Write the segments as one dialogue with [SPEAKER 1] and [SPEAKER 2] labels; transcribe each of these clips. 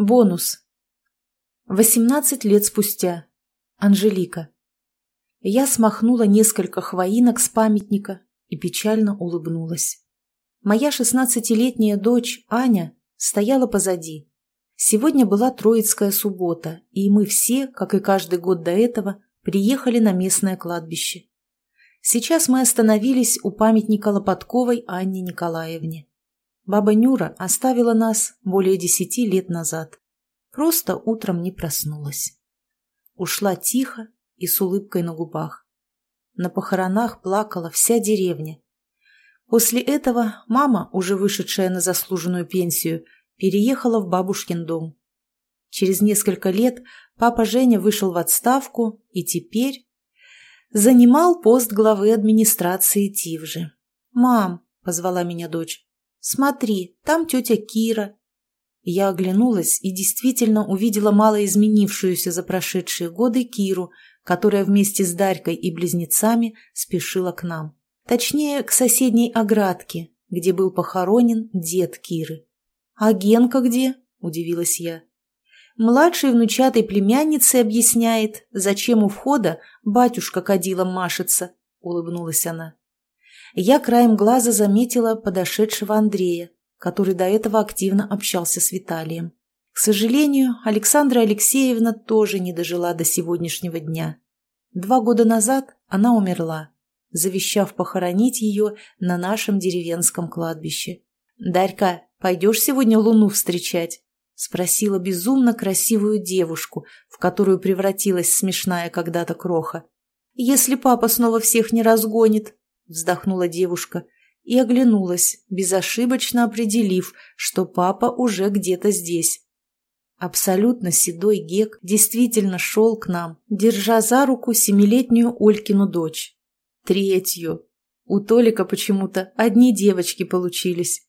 [SPEAKER 1] Бонус. 18 лет спустя. Анжелика. Я смахнула несколько хвоинок с памятника и печально улыбнулась. Моя шестнадцатилетняя дочь, Аня, стояла позади. Сегодня была Троицкая суббота, и мы все, как и каждый год до этого, приехали на местное кладбище. Сейчас мы остановились у памятника Лопатковой Анне Николаевне. Баба Нюра оставила нас более десяти лет назад. Просто утром не проснулась. Ушла тихо и с улыбкой на губах. На похоронах плакала вся деревня. После этого мама, уже вышедшая на заслуженную пенсию, переехала в бабушкин дом. Через несколько лет папа Женя вышел в отставку и теперь занимал пост главы администрации Тивжи. «Мам», — позвала меня дочь, «Смотри, там тетя Кира». Я оглянулась и действительно увидела малоизменившуюся за прошедшие годы Киру, которая вместе с Дарькой и близнецами спешила к нам. Точнее, к соседней оградке, где был похоронен дед Киры. «А Генка где?» – удивилась я. Младшей внучатой племяннице объясняет, зачем у входа батюшка кадилом машется, – улыбнулась она я краем глаза заметила подошедшего Андрея, который до этого активно общался с Виталием. К сожалению, Александра Алексеевна тоже не дожила до сегодняшнего дня. Два года назад она умерла, завещав похоронить ее на нашем деревенском кладбище. «Дарька, пойдешь сегодня луну встречать?» – спросила безумно красивую девушку, в которую превратилась смешная когда-то кроха. «Если папа снова всех не разгонит», вздохнула девушка и оглянулась, безошибочно определив, что папа уже где-то здесь. Абсолютно седой Гек действительно шел к нам, держа за руку семилетнюю Олькину дочь. Третью. У Толика почему-то одни девочки получились.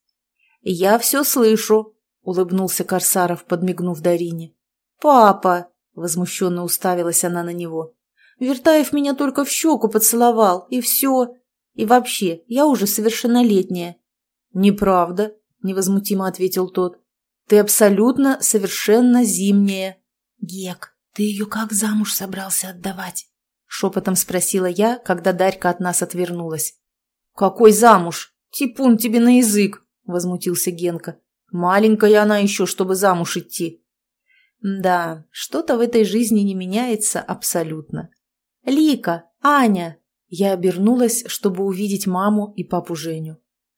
[SPEAKER 1] «Я все слышу», — улыбнулся Корсаров, подмигнув Дарине. «Папа!» — возмущенно уставилась она на него. «Вертаев меня только в щеку поцеловал, и все. И вообще, я уже совершеннолетняя». «Неправда», — невозмутимо ответил тот. «Ты абсолютно совершенно зимняя».
[SPEAKER 2] «Гек, ты ее как замуж собрался отдавать?»
[SPEAKER 1] — шепотом спросила я, когда Дарька от нас отвернулась. «Какой замуж? Типун тебе на язык!» — возмутился Генка. «Маленькая она еще, чтобы замуж идти». Да, что-то в этой жизни не меняется абсолютно. «Лика! Аня!» Я обернулась, чтобы увидеть маму и папу Женю.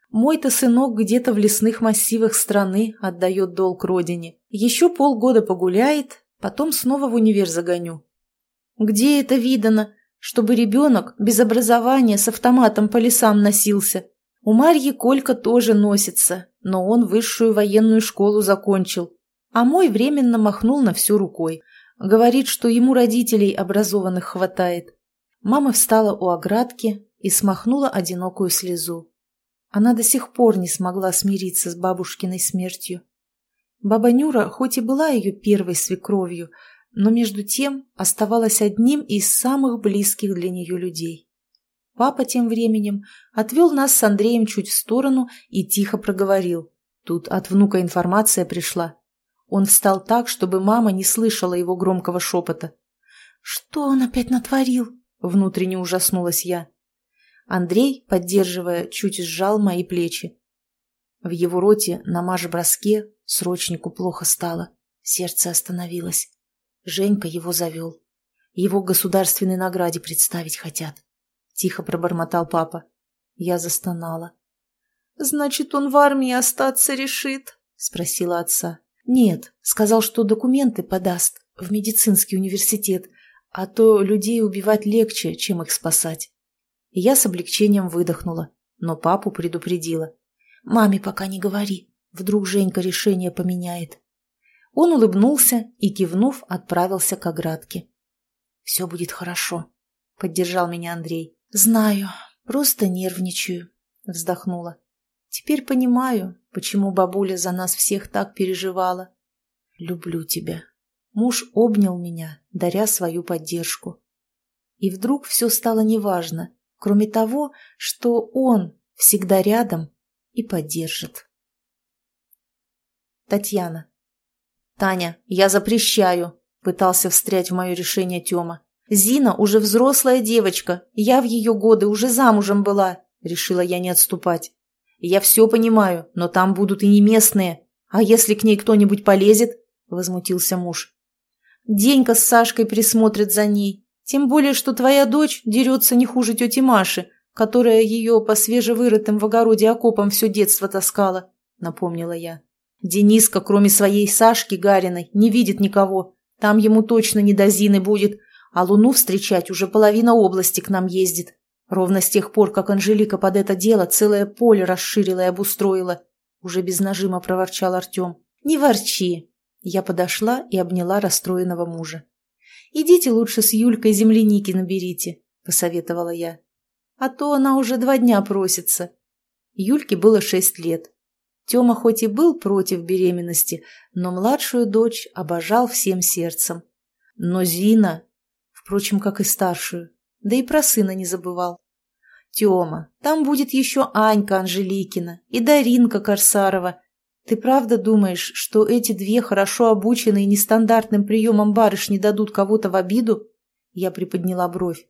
[SPEAKER 1] Мой-то сынок где-то в лесных массивах страны отдает долг родине. Еще полгода погуляет, потом снова в универ загоню. Где это видано, чтобы ребенок без образования с автоматом по лесам носился? У Марьи Колька тоже носится, но он высшую военную школу закончил. А мой временно махнул на всю рукой. Говорит, что ему родителей образованных хватает. Мама встала у оградки и смахнула одинокую слезу. Она до сих пор не смогла смириться с бабушкиной смертью. Баба Нюра хоть и была ее первой свекровью, но между тем оставалась одним из самых близких для нее людей. Папа тем временем отвел нас с Андреем чуть в сторону и тихо проговорил. Тут от внука информация пришла. Он встал так, чтобы мама не слышала его громкого шепота. «Что он опять натворил?» Внутренне ужаснулась я. Андрей, поддерживая, чуть сжал мои плечи. В его роте на маж-броске срочнику плохо стало. Сердце остановилось. Женька его завел. Его государственной награде представить хотят. Тихо пробормотал папа. Я застонала. «Значит, он в армии остаться решит?» Спросила отца. «Нет, сказал, что документы подаст в медицинский университет, а то людей убивать легче, чем их спасать. я с облегчением выдохнула, но папу предупредила. «Маме пока не говори, вдруг Женька решение поменяет». Он улыбнулся и, кивнув, отправился к оградке. «Все будет хорошо», — поддержал меня Андрей. «Знаю, просто нервничаю», — вздохнула. «Теперь понимаю, почему бабуля за нас всех так переживала. Люблю тебя». Муж обнял меня, даря свою поддержку. И вдруг все стало неважно, кроме того, что он всегда рядом и поддержит. Татьяна. «Таня, я запрещаю», — пытался встрять в мое решение Тёма. «Зина уже взрослая девочка, я в ее годы уже замужем была», — решила я не отступать. «Я все понимаю, но там будут и не местные. А если к ней кто-нибудь полезет?» — возмутился муж. «Денька с Сашкой присмотрят за ней. Тем более, что твоя дочь дерется не хуже тети Маши, которая ее по свежевырытым в огороде окопам все детство таскала», — напомнила я. «Дениска, кроме своей Сашки Гариной, не видит никого. Там ему точно не до Зины будет, а Луну встречать уже половина области к нам ездит. Ровно с тех пор, как Анжелика под это дело целое поле расширила и обустроила. Уже без нажима проворчал Артем. «Не ворчи!» Я подошла и обняла расстроенного мужа. «Идите лучше с Юлькой земляники наберите», — посоветовала я а то она уже два дня просится. Юльке было шесть лет. Тёма хоть и был против беременности, но младшую дочь обожал всем сердцем. Но Зина, впрочем, как и старшую, да и про сына не забывал. Тёма, там будет еще Анька Анжеликина и Даринка Корсарова. Ты правда думаешь, что эти две хорошо обученные нестандартным приемом барышни дадут кого-то в обиду? Я приподняла бровь.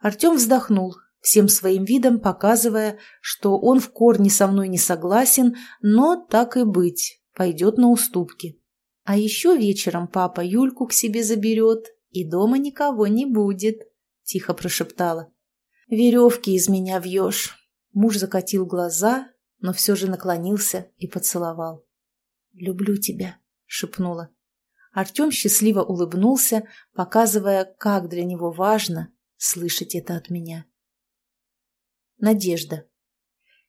[SPEAKER 1] Артем вздохнул, всем своим видом показывая, что он в корне со мной не согласен, но так и быть, пойдет на уступки. А еще вечером папа Юльку к себе заберет, и дома никого не будет, — тихо прошептала. «Веревки из меня вьешь». Муж закатил глаза, но все же наклонился и поцеловал. «Люблю тебя», — шепнула. Артем счастливо улыбнулся, показывая, как для него важно слышать это от меня. Надежда.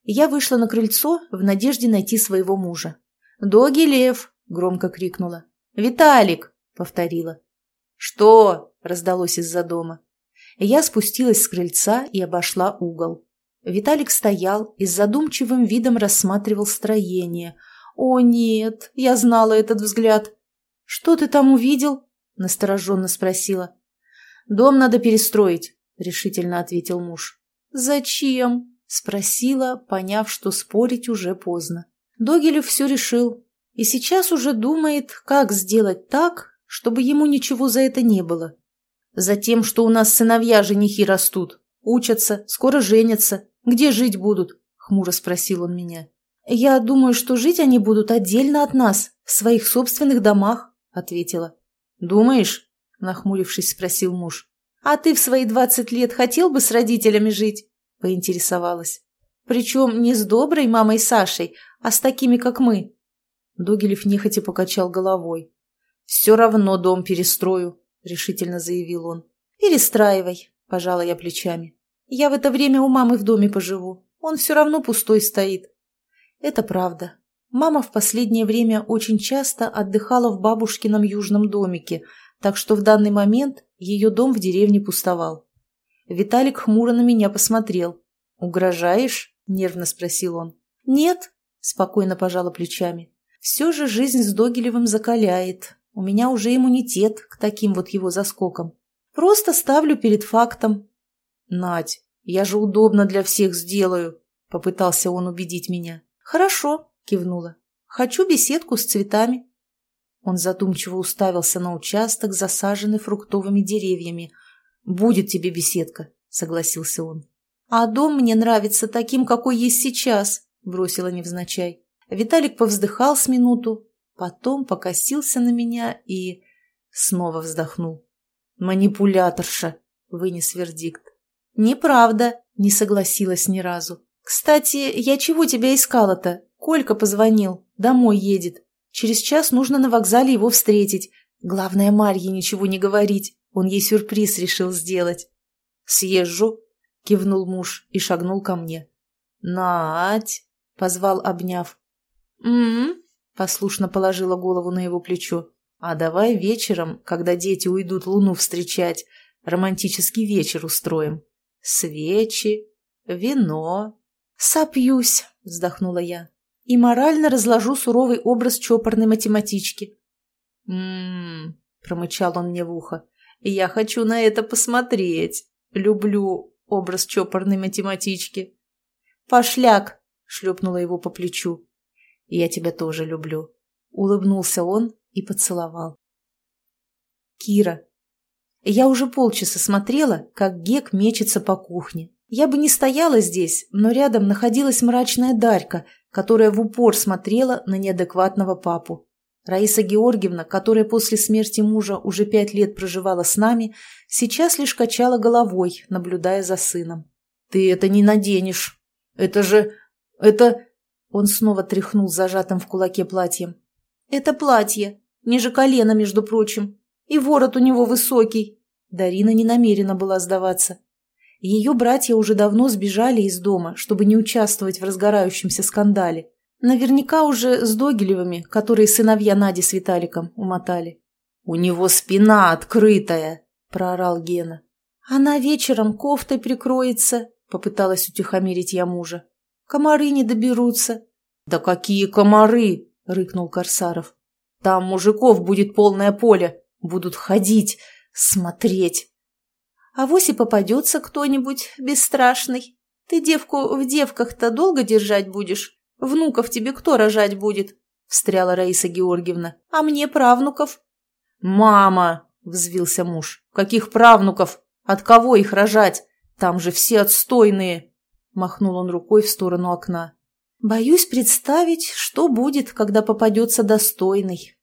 [SPEAKER 1] Я вышла на крыльцо в надежде найти своего мужа. «Доги, Лев!» — громко крикнула. «Виталик!» — повторила. «Что?» — раздалось из-за дома. Я спустилась с крыльца и обошла угол. Виталик стоял и с задумчивым видом рассматривал строение. «О, нет, я знала этот взгляд!» «Что ты там увидел?» — настороженно спросила. «Дом надо перестроить», — решительно ответил муж. «Зачем?» – спросила, поняв, что спорить уже поздно. Догилев все решил и сейчас уже думает, как сделать так, чтобы ему ничего за это не было. Затем, что у нас сыновья-женихи растут, учатся, скоро женятся. Где жить будут?» – хмуро спросил он меня. «Я думаю, что жить они будут отдельно от нас, в своих собственных домах», – ответила. «Думаешь?» – нахмурившись, спросил муж. «А ты в свои двадцать лет хотел бы с родителями жить?» – поинтересовалась. «Причем не с доброй мамой Сашей, а с такими, как мы». Догилев нехотя покачал головой. «Все равно дом перестрою», – решительно заявил он. «Перестраивай», – пожала я плечами. «Я в это время у мамы в доме поживу. Он все равно пустой стоит». Это правда. Мама в последнее время очень часто отдыхала в бабушкином южном домике, так что в данный момент ее дом в деревне пустовал. Виталик хмуро на меня посмотрел. «Угрожаешь?» – нервно спросил он. «Нет», – спокойно пожала плечами. «Все же жизнь с Догилевым закаляет. У меня уже иммунитет к таким вот его заскокам. Просто ставлю перед фактом». «Надь, я же удобно для всех сделаю», – попытался он убедить меня. «Хорошо», – кивнула. «Хочу беседку с цветами». Он задумчиво уставился на участок, засаженный фруктовыми деревьями. «Будет тебе беседка», — согласился он. «А дом мне нравится таким, какой есть сейчас», — бросила невзначай. Виталик повздыхал с минуту, потом покосился на меня и снова вздохнул. «Манипуляторша», — вынес вердикт. «Неправда», — не согласилась ни разу. «Кстати, я чего тебя искала-то? Колька позвонил, домой едет. Через час нужно на вокзале его встретить. Главное, Марье ничего не говорить. Он ей сюрприз решил сделать. «Съезжу», — кивнул муж и шагнул ко мне. «Надь», — позвал, обняв. «М-м-м», послушно положила голову на его плечо. «А давай вечером, когда дети уйдут луну встречать, романтический вечер устроим. Свечи, вино». «Сопьюсь», — вздохнула я и морально разложу суровый образ чопорной математички. «М-м-м», промычал он мне в ухо, — «я хочу на это посмотреть. Люблю образ чопорной математички». — шлепнула его по плечу. «Я тебя тоже люблю». Улыбнулся он и поцеловал. Кира. Я уже полчаса смотрела, как Гек мечется по кухне. Я бы не стояла здесь, но рядом находилась мрачная Дарька, которая в упор смотрела на неадекватного папу. Раиса Георгиевна, которая после смерти мужа уже пять лет проживала с нами, сейчас лишь качала головой, наблюдая за сыном. «Ты это не наденешь! Это же... это...» Он снова тряхнул зажатым в кулаке платьем. «Это платье, ниже колена, между прочим. И ворот у него высокий». Дарина не намерена была сдаваться. Ее братья уже давно сбежали из дома, чтобы не участвовать в разгорающемся скандале. Наверняка уже с Догилевыми, которые сыновья Нади с Виталиком умотали. «У него спина открытая!» – проорал Гена. «Она вечером кофтой прикроется», – попыталась утихомирить я мужа. «Комары не доберутся». «Да какие комары!» – рыкнул Корсаров. «Там мужиков будет полное поле. Будут ходить, смотреть». «А вось и попадется кто-нибудь бесстрашный. Ты девку в девках-то долго держать будешь?» Внуков тебе кто рожать будет?» – встряла Раиса Георгиевна. «А мне правнуков». «Мама!» – взвился муж. «Каких правнуков? От кого их рожать? Там же все отстойные!» Махнул он рукой в сторону окна. «Боюсь представить, что будет, когда попадется достойный.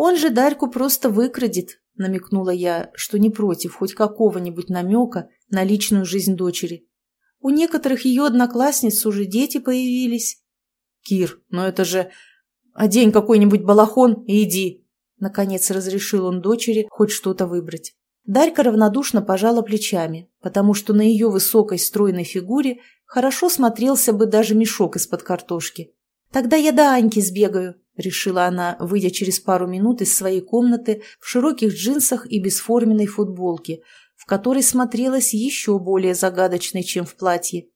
[SPEAKER 1] Он же Дарьку просто выкрадет», – намекнула я, что не против хоть какого-нибудь намека на личную жизнь дочери. «У некоторых ее одноклассниц уже дети появились». «Кир, но это же... Одень какой-нибудь балахон и иди!» Наконец разрешил он дочери хоть что-то выбрать. Дарька равнодушно пожала плечами, потому что на ее высокой стройной фигуре хорошо смотрелся бы даже мешок из-под картошки. «Тогда я до Аньки сбегаю», — решила она, выйдя через пару минут из своей комнаты в широких джинсах и бесформенной футболке, в которой смотрелась еще более загадочной, чем в платье.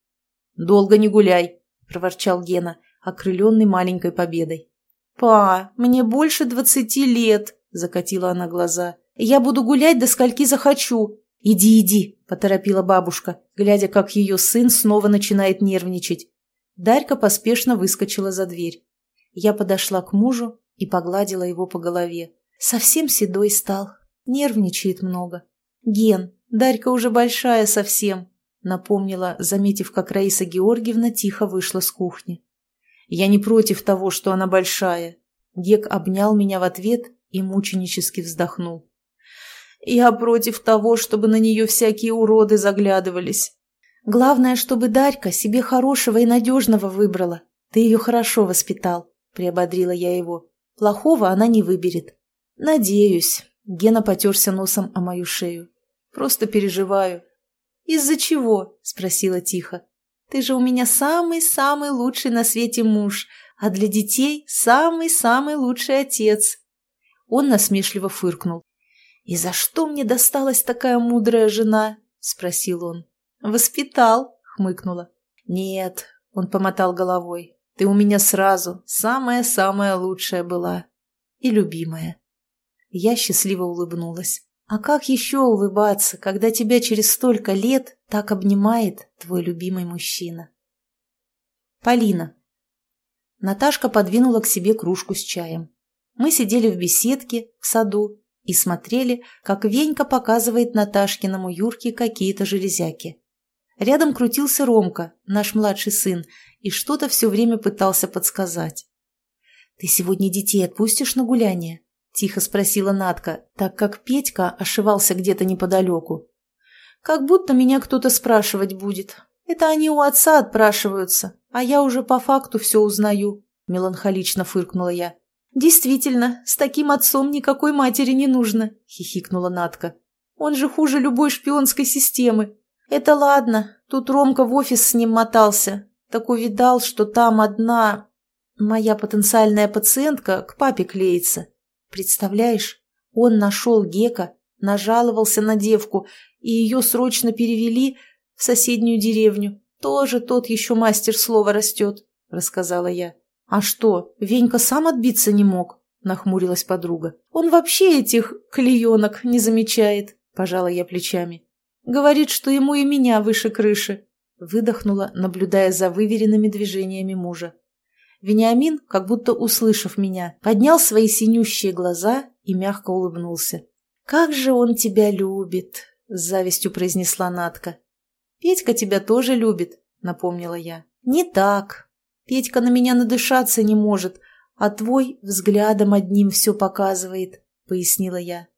[SPEAKER 1] «Долго не гуляй», — проворчал Гена, окрыленный маленькой победой. «Па, мне больше двадцати лет!» – закатила она глаза. «Я буду гулять до скольки захочу!» «Иди, иди!» – поторопила бабушка, глядя, как ее сын снова начинает нервничать. Дарька поспешно выскочила за дверь. Я подошла к мужу и погладила его по голове. Совсем седой стал, нервничает много. «Ген, Дарька уже большая совсем», — напомнила, заметив, как Раиса Георгиевна тихо вышла с кухни. Я не против того, что она большая. Гек обнял меня в ответ и мученически вздохнул. Я против того, чтобы на нее всякие уроды заглядывались. Главное, чтобы Дарька себе хорошего и надежного выбрала. Ты ее хорошо воспитал, приободрила я его. Плохого она не выберет. Надеюсь. Гена потерся носом о мою шею. Просто переживаю. Из-за чего? спросила тихо. Ты же у меня самый-самый лучший на свете муж, а для детей самый-самый лучший отец». Он насмешливо фыркнул. «И за что мне досталась такая мудрая жена?» – спросил он. «Воспитал», – хмыкнула. «Нет», – он помотал головой. «Ты у меня сразу самая-самая лучшая была. И любимая». Я счастливо улыбнулась. А как еще улыбаться, когда тебя через столько лет так обнимает твой любимый мужчина? Полина. Наташка подвинула к себе кружку с чаем. Мы сидели в беседке в саду и смотрели, как Венька показывает Наташкиному Юрке какие-то железяки. Рядом крутился Ромка, наш младший сын, и что-то все время пытался подсказать. «Ты сегодня детей отпустишь на гуляние?» – тихо спросила Натка, так как Петька ошивался где-то неподалеку. «Как будто меня кто-то спрашивать будет. Это они у отца отпрашиваются, а я уже по факту все узнаю», – меланхолично фыркнула я. «Действительно, с таким отцом никакой матери не нужно», – хихикнула Натка. «Он же хуже любой шпионской системы. Это ладно, тут Ромка в офис с ним мотался. Так увидал, что там одна... Моя потенциальная пациентка к папе клеится. Представляешь, он нашел Гека, нажаловался на девку, и ее срочно перевели в соседнюю деревню. Тоже тот еще мастер слова растет, — рассказала я. А что, Венька сам отбиться не мог? — нахмурилась подруга. Он вообще этих клеенок не замечает, — пожала я плечами. Говорит, что ему и меня выше крыши. Выдохнула, наблюдая за выверенными движениями мужа. Вениамин, как будто услышав меня, поднял свои синющие глаза и мягко улыбнулся. «Как же он тебя любит!» — с завистью произнесла Натка. «Петька тебя тоже любит», — напомнила я. «Не так. Петька на меня надышаться не может, а твой взглядом одним все показывает», — пояснила я.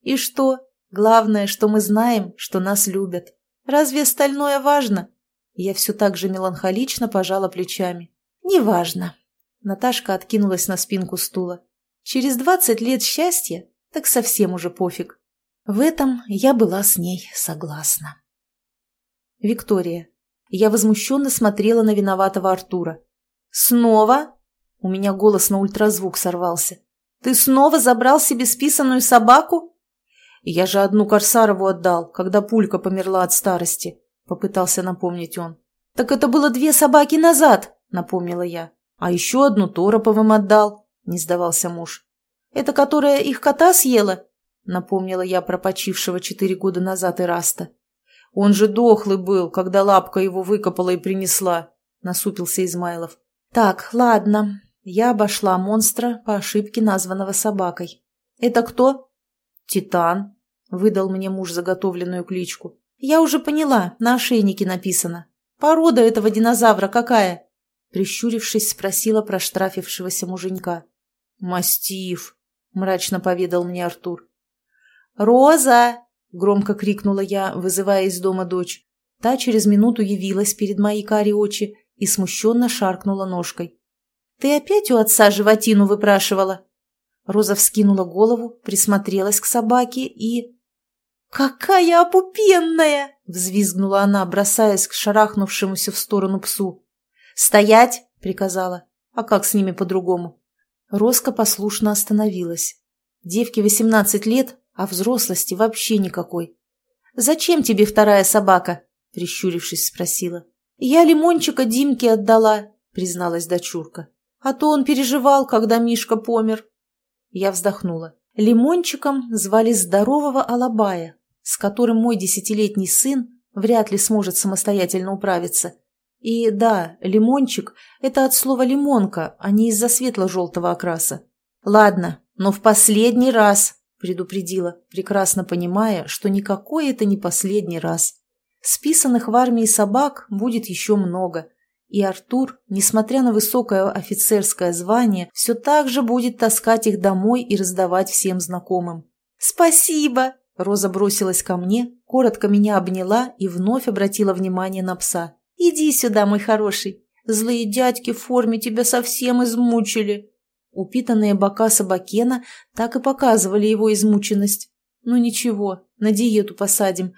[SPEAKER 1] «И что? Главное, что мы знаем, что нас любят. Разве остальное важно?» Я все так же меланхолично пожала плечами. «Неважно». Наташка откинулась на спинку стула. «Через двадцать лет счастья, так совсем уже пофиг». В этом я была с ней согласна. Виктория. Я возмущенно смотрела на виноватого Артура. «Снова?» У меня голос на ультразвук сорвался. «Ты снова забрал себе списанную собаку?» «Я же одну Корсарову отдал, когда пулька померла от старости», — попытался напомнить он. «Так это было две собаки назад», — напомнила я. «А еще одну Тороповым отдал», — не сдавался муж. «Это которая их кота съела?» — напомнила я про почившего четыре года назад Ираста. «Он же дохлый был, когда лапка его выкопала и принесла», — насупился Измайлов. «Так, ладно». Я обошла монстра по ошибке, названного собакой. «Это кто?» «Титан», — выдал мне муж заготовленную кличку. «Я уже поняла, на ошейнике написано. Порода этого динозавра какая?» Прищурившись, спросила проштрафившегося муженька. «Мастиф», — мрачно поведал мне Артур. «Роза!» — громко крикнула я, вызывая из дома дочь. Та через минуту явилась перед моей кари очи и смущенно шаркнула ножкой. «Ты опять у отца животину выпрашивала?» Роза вскинула голову, присмотрелась к собаке и... «Какая опупенная!» — взвизгнула она, бросаясь к шарахнувшемуся в сторону псу. «Стоять!» — приказала. «А как с ними по-другому?» Роска послушно остановилась. Девке восемнадцать лет, а взрослости вообще никакой. «Зачем тебе вторая собака?» — прищурившись, спросила. «Я лимончика Димке отдала», — призналась дочурка. «А то он переживал, когда Мишка помер». Я вздохнула. Лимончиком звали здорового Алабая, с которым мой десятилетний сын вряд ли сможет самостоятельно управиться. И да, лимончик – это от слова лимонка, а не из-за светло-желтого окраса. Ладно, но в последний раз, предупредила, прекрасно понимая, что никакой это не последний раз. Списанных в армии собак будет еще много, и Артур, несмотря на высокое офицерское звание, все так же будет таскать их домой и раздавать всем знакомым. «Спасибо!» Роза бросилась ко мне, коротко меня обняла и вновь обратила внимание на пса. «Иди сюда, мой хороший. Злые дядьки в форме тебя совсем измучили». Упитанные бока собакена так и показывали его измученность. Ну ничего, на диету посадим.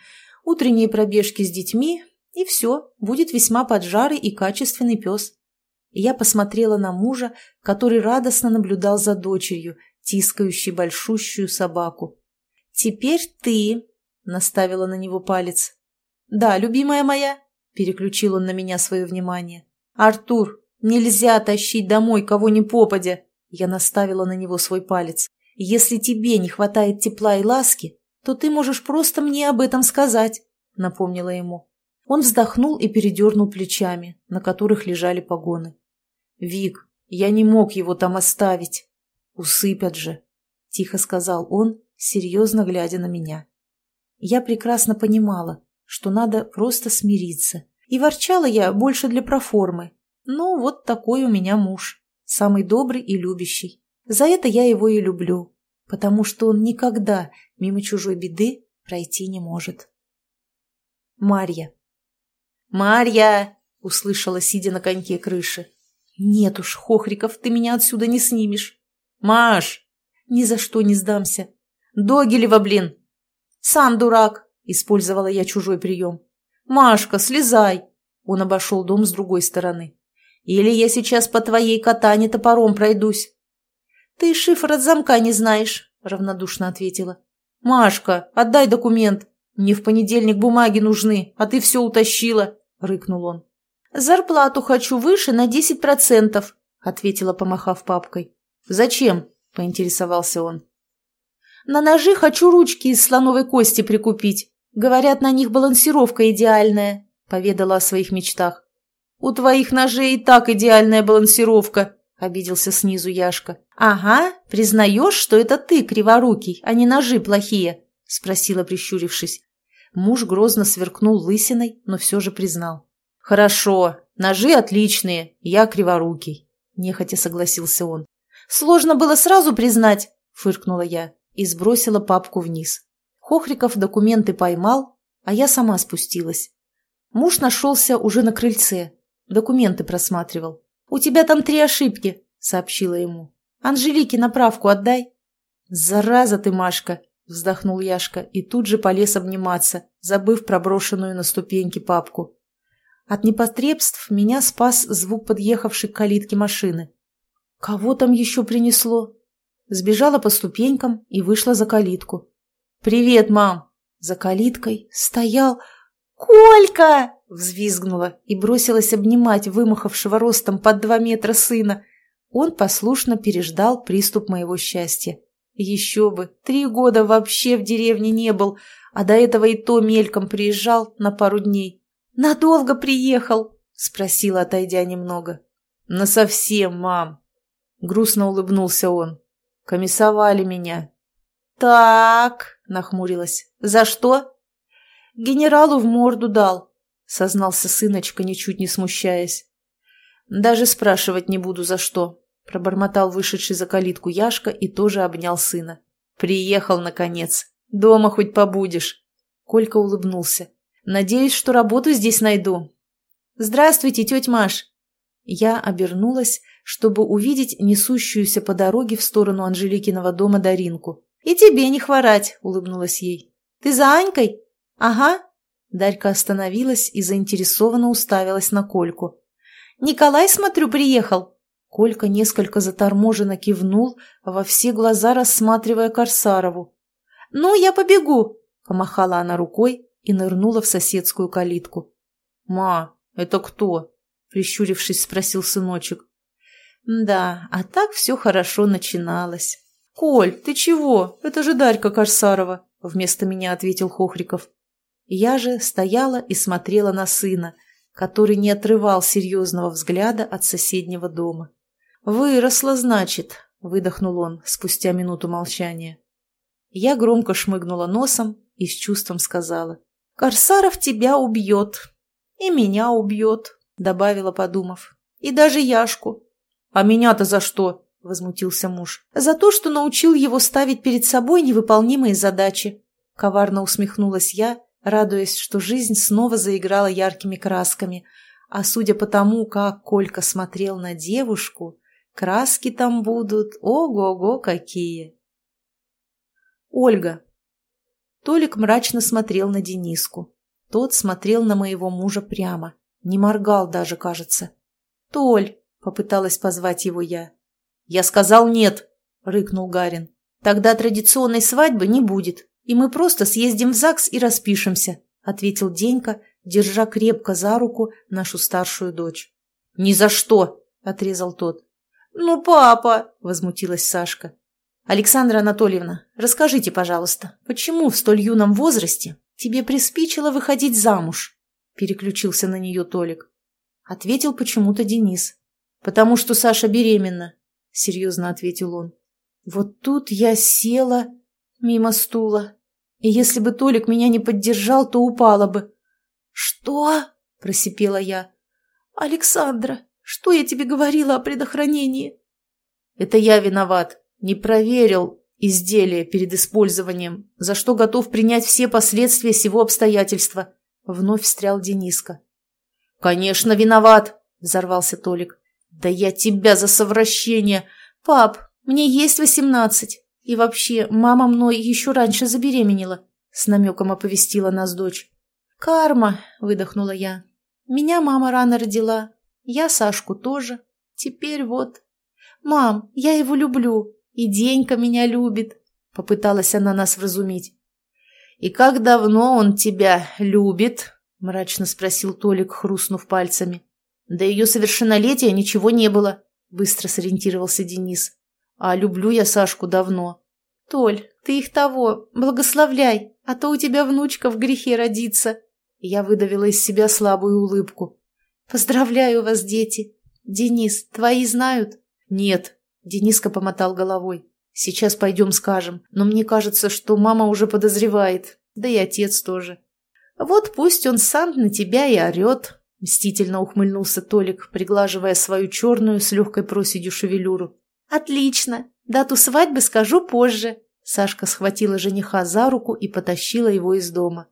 [SPEAKER 1] Утренние пробежки с детьми, и все, будет весьма поджарый и качественный пес. я посмотрела на мужа, который радостно наблюдал за дочерью, тискающей большущую собаку. «Теперь ты», — наставила на него палец. «Да, любимая моя», — переключил он на меня свое внимание. «Артур, нельзя тащить домой кого ни попадя», я наставила на него свой палец. «Если тебе не хватает тепла и ласки, то ты можешь просто мне об этом сказать», — напомнила ему. Он вздохнул и передернул плечами, на которых лежали погоны. «Вик, я не мог его там оставить. Усыпят же», — тихо сказал он, серьезно глядя на меня. Я прекрасно понимала, что надо просто смириться. И ворчала я больше для проформы. Ну, вот такой у меня муж самый добрый и любящий. За это я его и люблю, потому что он никогда мимо чужой беды пройти не может. Марья. «Марья!» — услышала, сидя на коньке крыши. «Нет уж, Хохриков, ты меня отсюда не снимешь». «Маш!» «Ни за что не сдамся». «Догилева, блин!» «Сам дурак!» — использовала я чужой прием. «Машка, слезай!» Он обошел дом с другой стороны. Или я сейчас по твоей катане топором пройдусь?» «Ты шифр от замка не знаешь», — равнодушно ответила. «Машка, отдай документ. Мне в понедельник бумаги нужны, а ты все утащила», — рыкнул он. «Зарплату хочу выше на десять процентов», — ответила, помахав папкой. «Зачем?» — поинтересовался он. «На ножи хочу ручки из слоновой кости прикупить. Говорят, на них балансировка идеальная», — поведала о своих мечтах. У твоих ножей и так идеальная балансировка», — обиделся снизу Яшка. «Ага, признаешь, что это ты криворукий, а не ножи плохие?» — спросила, прищурившись. Муж грозно сверкнул лысиной, но все же признал. «Хорошо, ножи отличные, я криворукий», — нехотя согласился он. «Сложно было сразу признать», — фыркнула я и сбросила папку вниз. Хохриков документы поймал, а я сама спустилась. Муж нашелся уже на крыльце, документы просматривал. «У тебя там три ошибки», — сообщила ему. «Анжелике направку отдай». «Зараза ты, Машка!» — вздохнул Яшка и тут же полез обниматься, забыв про брошенную на ступеньки папку. От непотребств меня спас звук подъехавшей к калитке машины. «Кого там еще принесло?» Сбежала по ступенькам и вышла за калитку. «Привет, мам!» За калиткой стоял... «Колька!» — взвизгнула и бросилась обнимать вымахавшего ростом под два метра сына. Он послушно переждал приступ моего счастья. Еще бы, три года вообще в деревне не был, а до этого и то мельком приезжал на пару дней. «Надолго приехал?» — спросила, отойдя немного. «Насовсем, мам!» — грустно улыбнулся он. «Комиссовали меня». «Так», — нахмурилась, — «за что?» «Генералу в морду дал», — сознался сыночка, ничуть не смущаясь. «Даже спрашивать не буду, за что», Пробормотал вышедший за калитку Яшка и тоже обнял сына. «Приехал, наконец. Дома хоть побудешь». Колька улыбнулся. «Надеюсь, что работу здесь найду». «Здравствуйте, тетя Маш!» Я обернулась, чтобы увидеть несущуюся по дороге в сторону Анжеликиного дома Даринку. «И тебе не хворать!» — улыбнулась ей. «Ты за Анькой?» «Ага». Дарька остановилась и заинтересованно уставилась на Кольку. «Николай, смотрю, приехал!» Колька несколько заторможенно кивнул, во все глаза рассматривая Корсарову. «Ну, я побегу!» – помахала она рукой и нырнула в соседскую калитку. «Ма, это кто?» – прищурившись, спросил сыночек. «Да, а так все хорошо начиналось». «Коль, ты чего? Это же Дарька Корсарова!» – вместо меня ответил Хохриков. Я же стояла и смотрела на сына, который не отрывал серьезного взгляда от соседнего дома. «Выросла, значит», — выдохнул он спустя минуту молчания. Я громко шмыгнула носом и с чувством сказала. «Корсаров тебя убьет. И меня убьет», — добавила, подумав. «И даже Яшку». «А меня-то за что?» — возмутился муж. «За то, что научил его ставить перед собой невыполнимые задачи». Коварно усмехнулась я, радуясь, что жизнь снова заиграла яркими красками. А судя по тому, как Колька смотрел на девушку, Краски там будут, ого-го какие! Ольга. Толик мрачно смотрел на Дениску. Тот смотрел на моего мужа прямо. Не моргал даже, кажется. «Толь!» — попыталась позвать его я. «Я сказал нет!» — рыкнул Гарин. «Тогда традиционной свадьбы не будет, и мы просто съездим в ЗАГС и распишемся», — ответил Денька, держа крепко за руку нашу старшую дочь. «Ни за что!» — отрезал тот. «Ну, папа!» – возмутилась Сашка. «Александра Анатольевна, расскажите, пожалуйста, почему в столь юном возрасте тебе приспичило выходить замуж?» – переключился на нее Толик. Ответил почему-то Денис. «Потому что Саша беременна», – серьезно ответил он. Вот тут я села мимо стула, и если бы Толик меня не поддержал, то упала бы. «Что?» – просипела я. «Александра, что я тебе говорила о предохранении?» «Это я виноват. Не проверил изделие перед использованием, за что готов принять все последствия сего обстоятельства», — вновь встрял Дениска. «Конечно, виноват!» — взорвался Толик. «Да я тебя за совращение! Пап, мне есть восемнадцать. И вообще, мама мной еще раньше забеременела», — с намеком оповестила нас дочь. «Карма!» — выдохнула я. «Меня мама рано родила, я Сашку тоже. Теперь вот. Мам, я его люблю. И Денька меня любит. Попыталась она нас вразумить. «И как давно он тебя любит?» – мрачно спросил Толик, хрустнув пальцами. «До ее совершеннолетия ничего не было», – быстро сориентировался Денис. «А люблю я Сашку давно». «Толь, ты их того, благословляй, а то у тебя внучка в грехе родится». Я выдавила из себя слабую улыбку. Поздравляю вас, дети. Денис, твои знают? Нет. Дениска помотал головой. Сейчас пойдем скажем, но мне кажется, что мама уже подозревает, да и отец тоже. Вот пусть он сам на тебя и орет, мстительно ухмыльнулся Толик, приглаживая свою черную с легкой проседью шевелюру. Отлично, дату свадьбы скажу позже. Сашка схватила жениха за руку и потащила его из дома.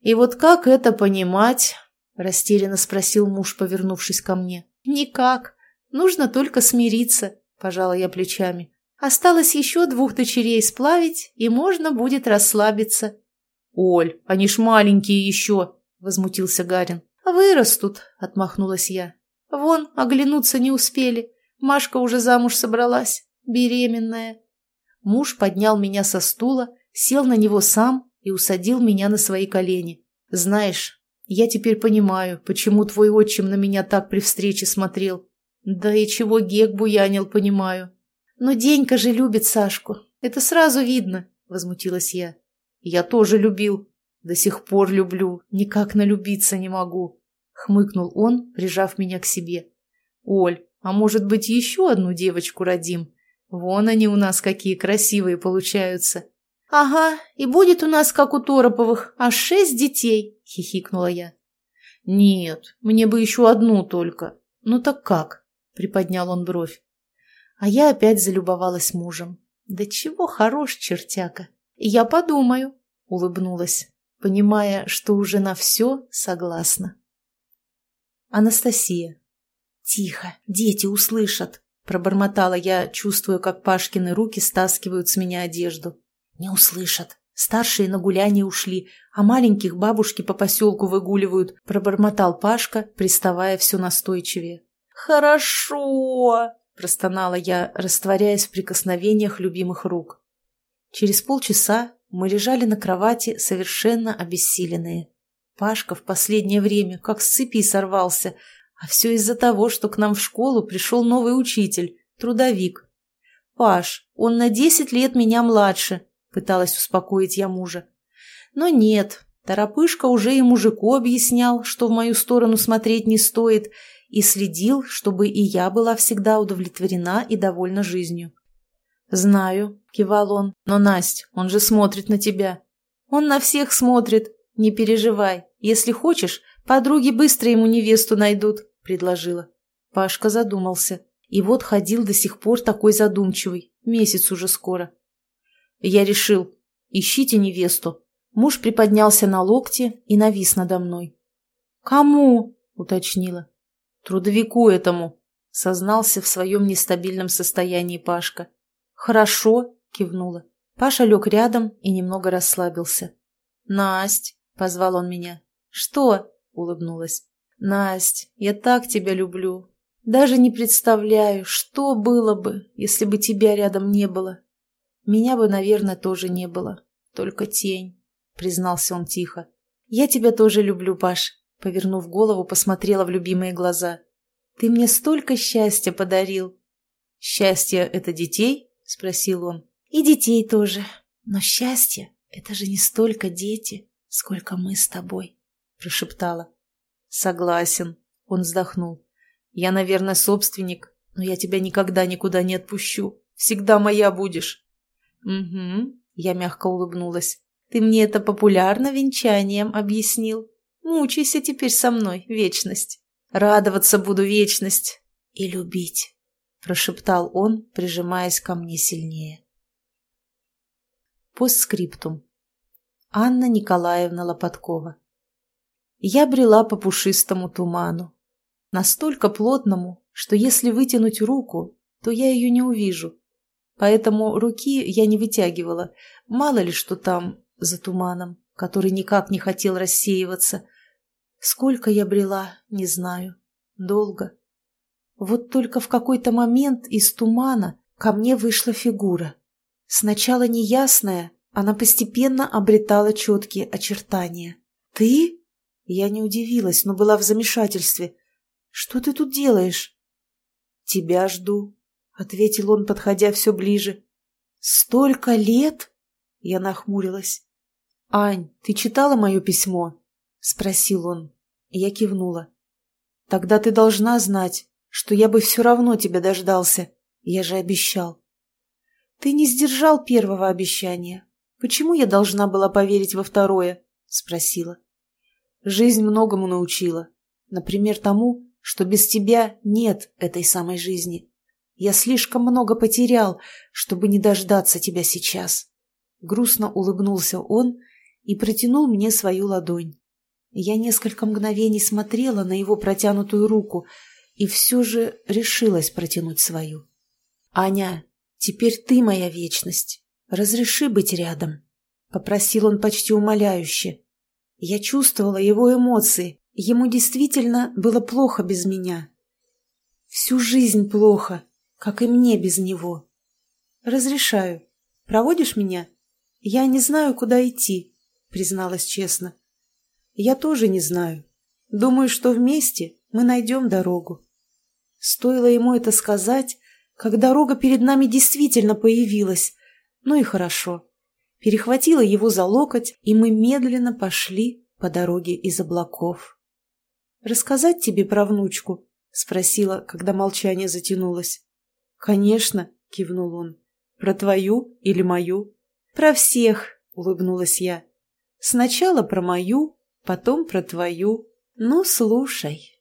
[SPEAKER 1] «И вот как это понимать?» – растерянно спросил муж, повернувшись ко мне. «Никак. Нужно только смириться», – пожала я плечами. Осталось еще двух дочерей сплавить, и можно будет расслабиться. — Оль, они ж маленькие еще, — возмутился Гарин. — Вырастут, — отмахнулась я. — Вон, оглянуться не успели. Машка уже замуж собралась, беременная. Муж поднял меня со стула, сел на него сам и усадил меня на свои колени. Знаешь, я теперь понимаю, почему твой отчим на меня так при встрече смотрел. Да и чего Гек буянил, понимаю. «Но Денька же любит Сашку. Это сразу видно», — возмутилась я. «Я тоже любил. До сих пор люблю. Никак налюбиться не могу», — хмыкнул он, прижав меня к себе. «Оль, а может быть, еще одну девочку родим? Вон они у нас какие красивые получаются». «Ага, и будет у нас, как у Тороповых, аж шесть детей», — хихикнула я. «Нет, мне бы еще одну только. Ну так как?» — приподнял он бровь. А я опять залюбовалась мужем. Да чего хорош чертяка. Я подумаю, улыбнулась, понимая, что уже на все согласна. Анастасия. Тихо, дети услышат, пробормотала я, чувствуя, как Пашкины руки стаскивают с меня одежду. Не услышат. Старшие на гуляние ушли, а маленьких бабушки по поселку выгуливают, пробормотал Пашка, приставая все настойчивее. «Хорошо!» простонала я, растворяясь в прикосновениях любимых рук. Через полчаса мы лежали на кровати, совершенно обессиленные. Пашка в последнее время как с цепи сорвался, а все из-за того, что к нам в школу пришел новый учитель, трудовик. «Паш, он на десять лет меня младше», — пыталась успокоить я мужа. Но нет, Торопышка уже и мужику объяснял, что в мою сторону смотреть не стоит, и следил, чтобы и я была всегда удовлетворена и довольна жизнью. «Знаю», — кивал он, — «но, Насть, он же смотрит на тебя». «Он на всех смотрит. Не переживай. Если хочешь, подруги быстро ему невесту найдут», — предложила. Пашка задумался. И вот ходил до сих пор такой задумчивый. Месяц уже скоро. Я решил, ищите невесту. Муж приподнялся на локте и навис надо мной. «Кому?» — уточнила. «Трудовику этому», — сознался в своем нестабильном состоянии Пашка. «Хорошо», — кивнула. Паша лег рядом и немного расслабился. «Насть», — позвал он меня. «Что?» — улыбнулась. «Насть, я так тебя люблю. Даже не представляю, что было бы, если бы тебя рядом не было. Меня бы, наверное, тоже не было. Только тень», — признался он тихо. «Я тебя тоже люблю, Паш. Повернув голову, посмотрела в любимые глаза. «Ты мне столько счастья подарил!» «Счастье — это детей?» — спросил он. «И детей тоже. Но счастье — это же не столько дети, сколько мы с тобой», — прошептала. «Согласен», — он вздохнул. «Я, наверное, собственник, но я тебя никогда никуда не отпущу. Всегда моя будешь». «Угу», — я мягко улыбнулась. «Ты мне это популярно венчанием объяснил». Мучайся теперь со мной, вечность. Радоваться буду вечность и любить, прошептал он, прижимаясь ко мне сильнее. Постскриптум. Анна Николаевна Лопаткова. Я брела по пушистому туману. Настолько плотному, что если вытянуть руку, то я ее не увижу. Поэтому руки я не вытягивала, мало ли что там за туманом, который никак не хотел рассеиваться, Сколько я брела, не знаю. Долго. Вот только в какой-то момент из тумана ко мне вышла фигура. Сначала неясная, она постепенно обретала четкие очертания. «Ты?» Я не удивилась, но была в замешательстве. «Что ты тут делаешь?» «Тебя жду», — ответил он, подходя все ближе. «Столько лет?» Я нахмурилась. «Ань, ты читала мое письмо?» — спросил он. Я кивнула. Тогда ты должна знать, что я бы все равно тебя дождался. Я же обещал. Ты не сдержал первого обещания. Почему я должна была поверить во второе? Спросила. Жизнь многому научила. Например, тому, что без тебя нет этой самой жизни. Я слишком много потерял, чтобы не дождаться тебя сейчас. Грустно улыбнулся он и протянул мне свою ладонь. Я несколько мгновений смотрела на его протянутую руку и все же решилась протянуть свою. «Аня, теперь ты моя вечность. Разреши быть рядом», — попросил он почти умоляюще. Я чувствовала его эмоции. Ему действительно было плохо без меня. Всю жизнь плохо, как и мне без него. «Разрешаю. Проводишь меня? Я не знаю, куда идти», — призналась честно. «Я тоже не знаю. Думаю, что вместе мы найдем дорогу». Стоило ему это сказать, как дорога перед нами действительно появилась. Ну и хорошо. Перехватила его за локоть, и мы медленно пошли по дороге из облаков. «Рассказать тебе про внучку?» — спросила, когда молчание затянулось. «Конечно», — кивнул он. «Про твою или мою?» «Про всех», — улыбнулась я. «Сначала про мою, потом про твою. Ну, слушай».